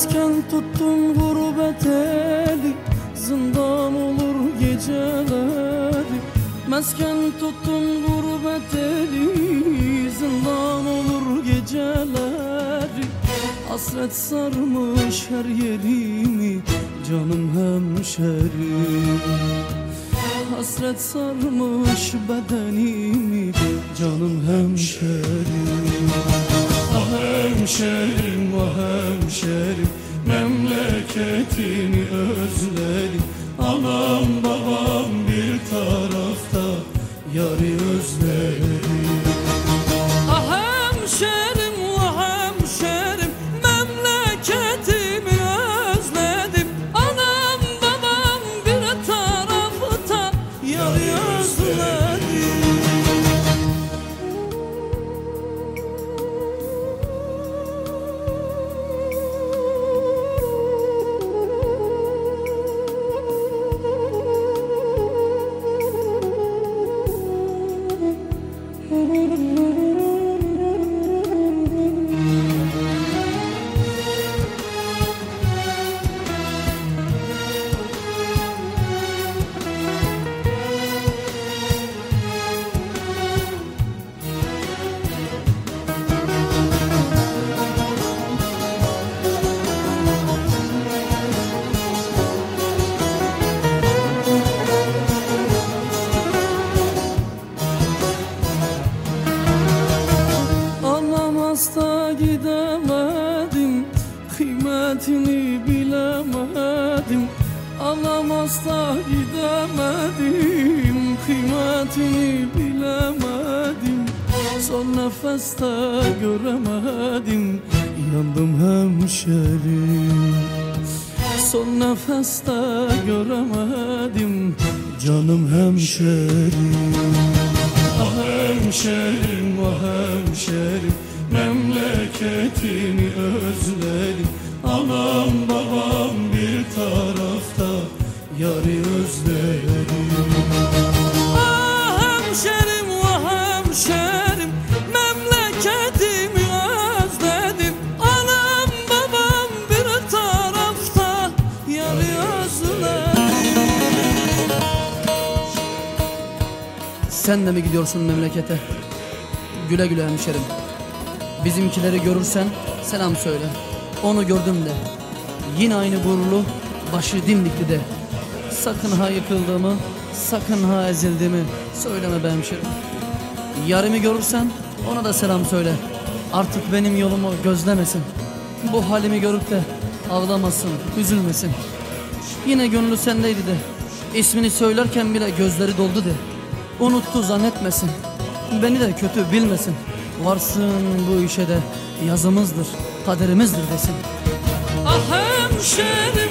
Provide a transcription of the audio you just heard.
Mesken tuttun gurbet eli Zindan olur geceleri. Mesken tuttun gurbet eli Zindan olur geceleri. Hasret sarmış her yerimi Canım hemşerim Hasret sarmış bedenimi Canım hemşerim hemşerim, ah hemşerim Memleketimi özledim. Anam babam bir tarafta Yarı özledim Kıymetini bilemedim Anlamazda gidemedim. Kıymetini bilemedim Son nefeste göremedim. Yandım hemşerim Son nefeste göremedim. Canım hemşerim Ah hemşerim, ah hemşerim. Memleketini özledim Ah hemşerim, ah hemşerim Memleketimi özledim Anam babam bir tarafta Yarı Sen de mi gidiyorsun memlekete? Güle güle hemşerim. Bizimkileri görürsen selam söyle. Onu gördüm de. Yine aynı gururlu, başı dimdikli de. Sakın ha yıkıldığımı, sakın ha ezildiğimi söyleme be hemşerim. Yarımı görürsen ona da selam söyle. Artık benim yolumu gözlemesin. Bu halimi görüp de ağlamasın, üzülmesin. Yine gönlü sendeydi de. İsmini söylerken bile gözleri doldu de. Unuttu zannetmesin. Beni de kötü bilmesin. Varsın bu işe de yazımızdır, kaderimizdir desin. Ah hemşerim,